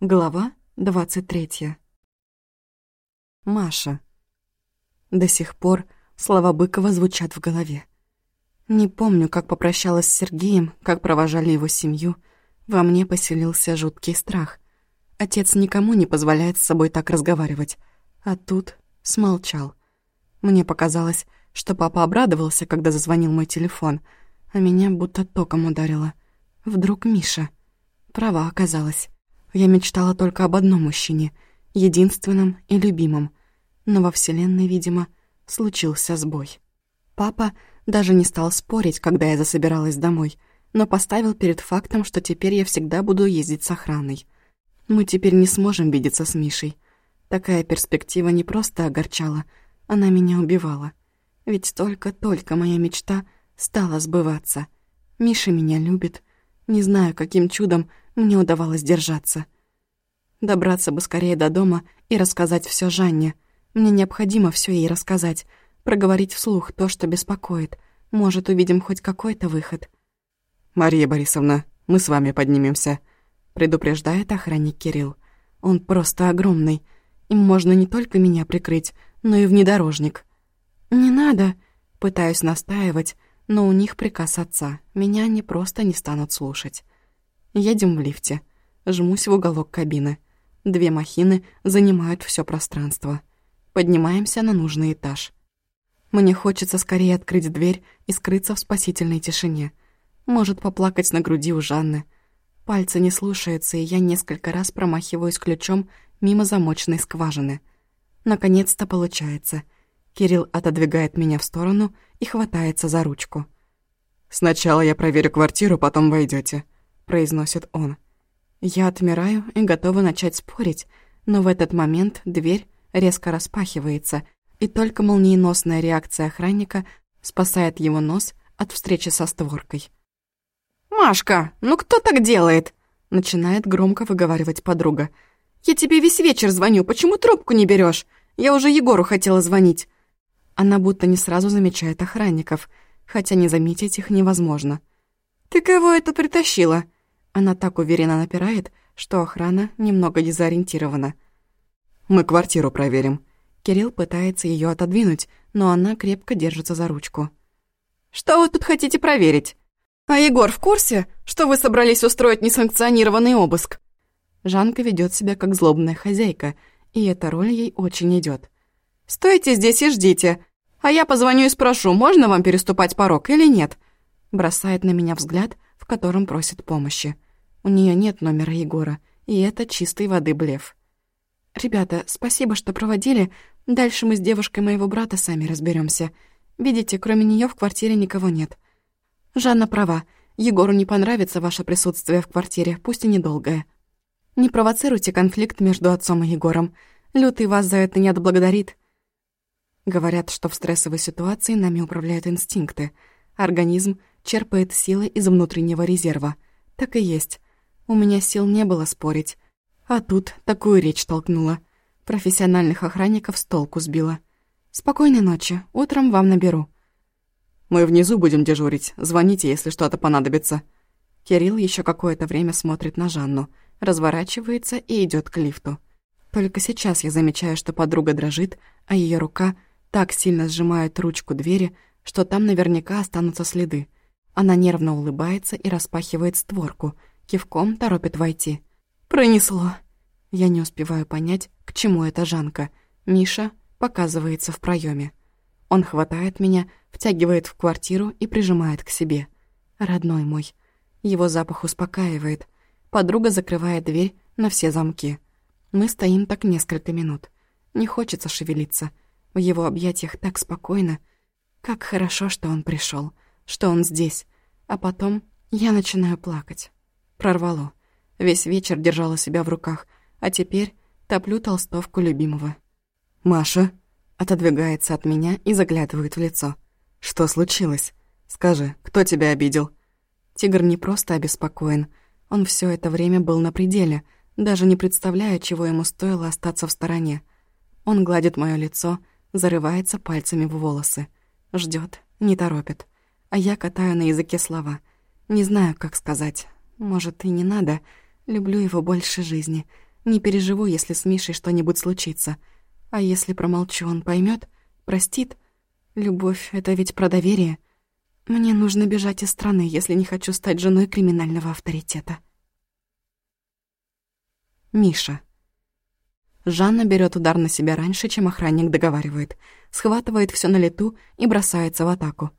Глава двадцать третья. Маша. До сих пор слова Быкова звучат в голове. Не помню, как попрощалась с Сергеем, как провожали его семью. Во мне поселился жуткий страх. Отец никому не позволяет с собой так разговаривать. А тут смолчал. Мне показалось, что папа обрадовался, когда зазвонил мой телефон, а меня будто током ударило. Вдруг Миша. Права оказалась. Я мечтала только об одном мужчине, единственном и любимом. Но во Вселенной, видимо, случился сбой. Папа даже не стал спорить, когда я засобиралась домой, но поставил перед фактом, что теперь я всегда буду ездить с охраной. Мы теперь не сможем видеться с Мишей. Такая перспектива не просто огорчала, она меня убивала. Ведь только-только моя мечта стала сбываться. Миша меня любит. Не знаю, каким чудом мне удавалось держаться. Добраться бы скорее до дома и рассказать все Жанне. Мне необходимо все ей рассказать, проговорить вслух то, что беспокоит. Может, увидим хоть какой-то выход. «Мария Борисовна, мы с вами поднимемся», — предупреждает охранник Кирилл. Он просто огромный. Им можно не только меня прикрыть, но и внедорожник. «Не надо», — пытаюсь настаивать, но у них приказ отца. Меня они просто не станут слушать. Едем в лифте. Жмусь в уголок кабины. Две махины занимают все пространство. Поднимаемся на нужный этаж. Мне хочется скорее открыть дверь и скрыться в спасительной тишине. Может, поплакать на груди у Жанны. Пальцы не слушаются, и я несколько раз промахиваюсь ключом мимо замочной скважины. Наконец-то получается. Кирилл отодвигает меня в сторону и хватается за ручку. «Сначала я проверю квартиру, потом войдете произносит он. Я отмираю и готова начать спорить, но в этот момент дверь резко распахивается, и только молниеносная реакция охранника спасает его нос от встречи со створкой. «Машка, ну кто так делает?» начинает громко выговаривать подруга. «Я тебе весь вечер звоню, почему трубку не берешь? Я уже Егору хотела звонить». Она будто не сразу замечает охранников, хотя не заметить их невозможно. «Ты кого это притащила?» Она так уверенно напирает, что охрана немного дезориентирована. «Мы квартиру проверим». Кирилл пытается ее отодвинуть, но она крепко держится за ручку. «Что вы тут хотите проверить? А Егор в курсе, что вы собрались устроить несанкционированный обыск?» Жанка ведет себя как злобная хозяйка, и эта роль ей очень идет. «Стойте здесь и ждите, а я позвоню и спрошу, можно вам переступать порог или нет?» Бросает на меня взгляд, в котором просит помощи. У нее нет номера Егора, и это чистой воды блеф. «Ребята, спасибо, что проводили. Дальше мы с девушкой моего брата сами разберемся. Видите, кроме нее в квартире никого нет. Жанна права. Егору не понравится ваше присутствие в квартире, пусть и недолгое. Не провоцируйте конфликт между отцом и Егором. Лютый вас за это не отблагодарит». Говорят, что в стрессовой ситуации нами управляют инстинкты. Организм черпает силы из внутреннего резерва. Так и есть. У меня сил не было спорить. А тут такую речь толкнула. Профессиональных охранников с толку сбила. «Спокойной ночи. Утром вам наберу». «Мы внизу будем дежурить. Звоните, если что-то понадобится». Кирилл еще какое-то время смотрит на Жанну, разворачивается и идет к лифту. Только сейчас я замечаю, что подруга дрожит, а ее рука так сильно сжимает ручку двери, что там наверняка останутся следы. Она нервно улыбается и распахивает створку, кивком торопит войти. «Пронесло!» Я не успеваю понять, к чему эта Жанка. Миша показывается в проеме. Он хватает меня, втягивает в квартиру и прижимает к себе. Родной мой. Его запах успокаивает. Подруга закрывает дверь на все замки. Мы стоим так несколько минут. Не хочется шевелиться. В его объятиях так спокойно. Как хорошо, что он пришел что он здесь. А потом я начинаю плакать. Прорвало. Весь вечер держала себя в руках, а теперь топлю толстовку любимого. «Маша?» Отодвигается от меня и заглядывает в лицо. «Что случилось? Скажи, кто тебя обидел?» Тигр не просто обеспокоен. Он все это время был на пределе, даже не представляя, чего ему стоило остаться в стороне. Он гладит мое лицо, зарывается пальцами в волосы. ждет, не торопит а я катаю на языке слова. Не знаю, как сказать. Может, и не надо. Люблю его больше жизни. Не переживу, если с Мишей что-нибудь случится. А если промолчу, он поймет, простит. Любовь — это ведь про доверие. Мне нужно бежать из страны, если не хочу стать женой криминального авторитета. Миша. Жанна берет удар на себя раньше, чем охранник договаривает, схватывает все на лету и бросается в атаку.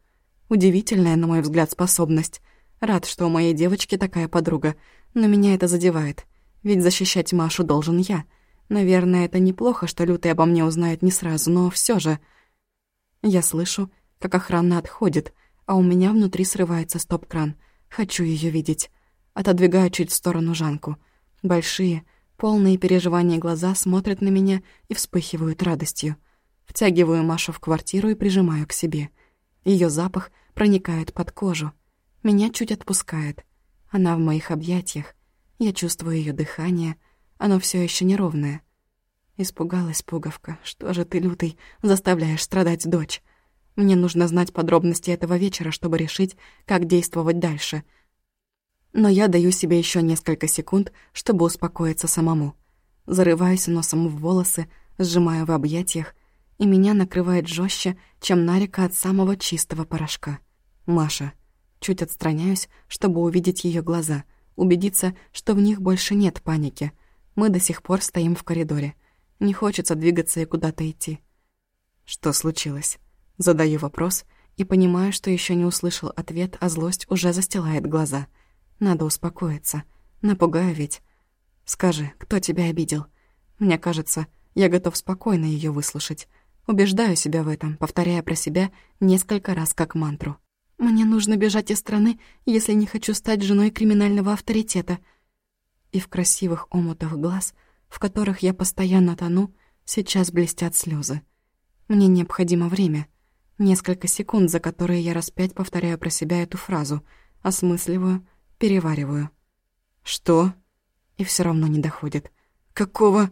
Удивительная, на мой взгляд, способность. Рад, что у моей девочки такая подруга, но меня это задевает. Ведь защищать Машу должен я. Наверное, это неплохо, что Лютый обо мне узнает не сразу, но все же... Я слышу, как охрана отходит, а у меня внутри срывается стоп-кран. Хочу ее видеть. Отодвигаю чуть в сторону Жанку. Большие, полные переживания глаза смотрят на меня и вспыхивают радостью. Втягиваю Машу в квартиру и прижимаю к себе. Ее запах проникает под кожу. Меня чуть отпускает. Она в моих объятиях. Я чувствую ее дыхание. Оно все еще неровное. Испугалась пуговка. Что же ты, лютый, заставляешь страдать дочь? Мне нужно знать подробности этого вечера, чтобы решить, как действовать дальше. Но я даю себе еще несколько секунд, чтобы успокоиться самому. Зарываюсь носом в волосы, сжимаю в объятиях, и меня накрывает жестче, чем нарика от самого чистого порошка. Маша. Чуть отстраняюсь, чтобы увидеть ее глаза, убедиться, что в них больше нет паники. Мы до сих пор стоим в коридоре. Не хочется двигаться и куда-то идти. Что случилось? Задаю вопрос и понимаю, что еще не услышал ответ, а злость уже застилает глаза. Надо успокоиться. Напугаю ведь. Скажи, кто тебя обидел? Мне кажется, я готов спокойно ее выслушать. Убеждаю себя в этом, повторяя про себя несколько раз как мантру. «Мне нужно бежать из страны, если не хочу стать женой криминального авторитета». И в красивых омутах глаз, в которых я постоянно тону, сейчас блестят слезы. Мне необходимо время. Несколько секунд, за которые я раз пять повторяю про себя эту фразу, осмысливаю, перевариваю. «Что?» И все равно не доходит. «Какого?»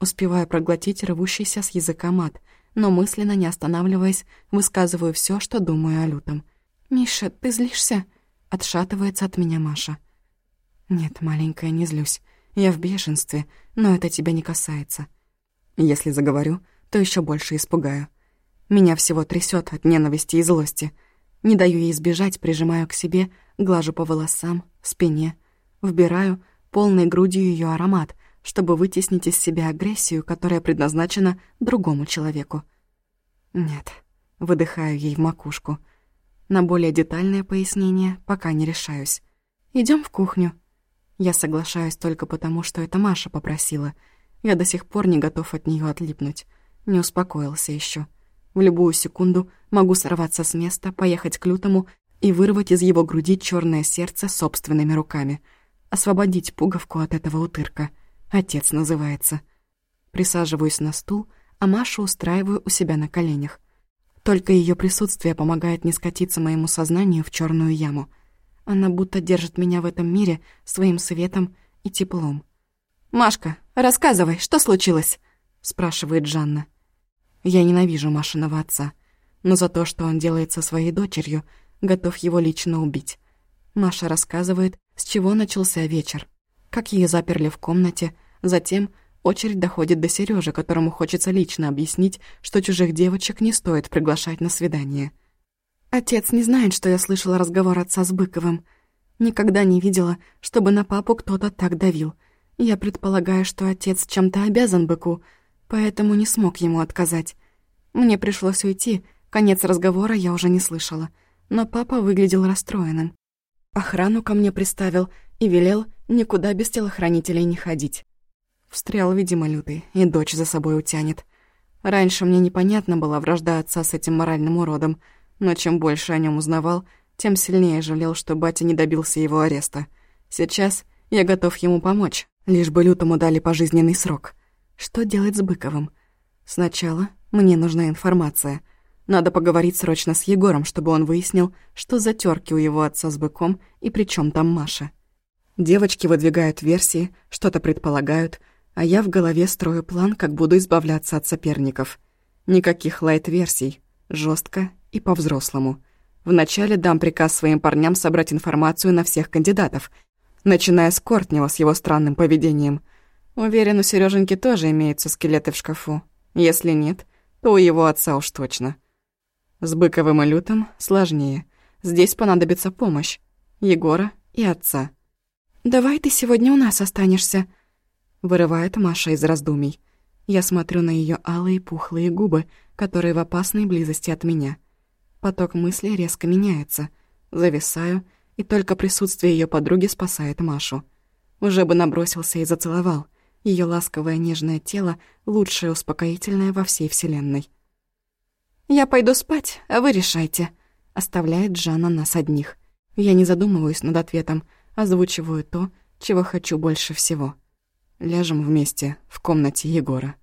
Успеваю проглотить рвущийся с языка мат, но мысленно, не останавливаясь, высказываю все, что думаю о лютом. «Миша, ты злишься?» — отшатывается от меня Маша. «Нет, маленькая, не злюсь. Я в бешенстве, но это тебя не касается. Если заговорю, то еще больше испугаю. Меня всего трясет от ненависти и злости. Не даю ей сбежать, прижимаю к себе, глажу по волосам, спине, вбираю полной грудью ее аромат, чтобы вытеснить из себя агрессию, которая предназначена другому человеку. Нет, выдыхаю ей в макушку. На более детальное пояснение пока не решаюсь. Идем в кухню. Я соглашаюсь только потому, что это Маша попросила. Я до сих пор не готов от нее отлипнуть. Не успокоился еще. В любую секунду могу сорваться с места, поехать к лютому и вырвать из его груди черное сердце собственными руками. Освободить пуговку от этого утырка — Отец называется. Присаживаюсь на стул, а Машу устраиваю у себя на коленях. Только ее присутствие помогает не скатиться моему сознанию в черную яму. Она будто держит меня в этом мире своим светом и теплом. «Машка, рассказывай, что случилось?» — спрашивает Жанна. Я ненавижу Машиного отца, но за то, что он делает со своей дочерью, готов его лично убить. Маша рассказывает, с чего начался вечер, как ее заперли в комнате, затем очередь доходит до Сережи, которому хочется лично объяснить, что чужих девочек не стоит приглашать на свидание. Отец не знает, что я слышала разговор отца с Быковым. Никогда не видела, чтобы на папу кто-то так давил. Я предполагаю, что отец чем-то обязан Быку, поэтому не смог ему отказать. Мне пришлось уйти, конец разговора я уже не слышала, но папа выглядел расстроенным. Охрану ко мне приставил и велел никуда без телохранителей не ходить. Встрял, видимо, лютый, и дочь за собой утянет. Раньше мне непонятна была вражда отца с этим моральным уродом, но чем больше о нем узнавал, тем сильнее жалел, что батя не добился его ареста. Сейчас я готов ему помочь, лишь бы лютому дали пожизненный срок. Что делать с Быковым? Сначала мне нужна информация. Надо поговорить срочно с Егором, чтобы он выяснил, что за тёрки у его отца с быком и при чем там Маша. Девочки выдвигают версии, что-то предполагают, а я в голове строю план, как буду избавляться от соперников. Никаких лайт-версий, жестко и по-взрослому. Вначале дам приказ своим парням собрать информацию на всех кандидатов, начиная с Кортнева с его странным поведением. Уверен, у Сереженьки тоже имеются скелеты в шкафу. Если нет, то у его отца уж точно. С Быковым и Лютом сложнее. Здесь понадобится помощь. Егора и отца. «Давай ты сегодня у нас останешься», — вырывает Маша из раздумий. Я смотрю на ее алые пухлые губы, которые в опасной близости от меня. Поток мыслей резко меняется. Зависаю, и только присутствие ее подруги спасает Машу. Уже бы набросился и зацеловал. Ее ласковое нежное тело — лучшее успокоительное во всей вселенной. «Я пойду спать, а вы решайте», — оставляет Жанна нас одних. Я не задумываюсь над ответом, озвучиваю то, чего хочу больше всего. Ляжем вместе в комнате Егора.